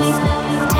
light.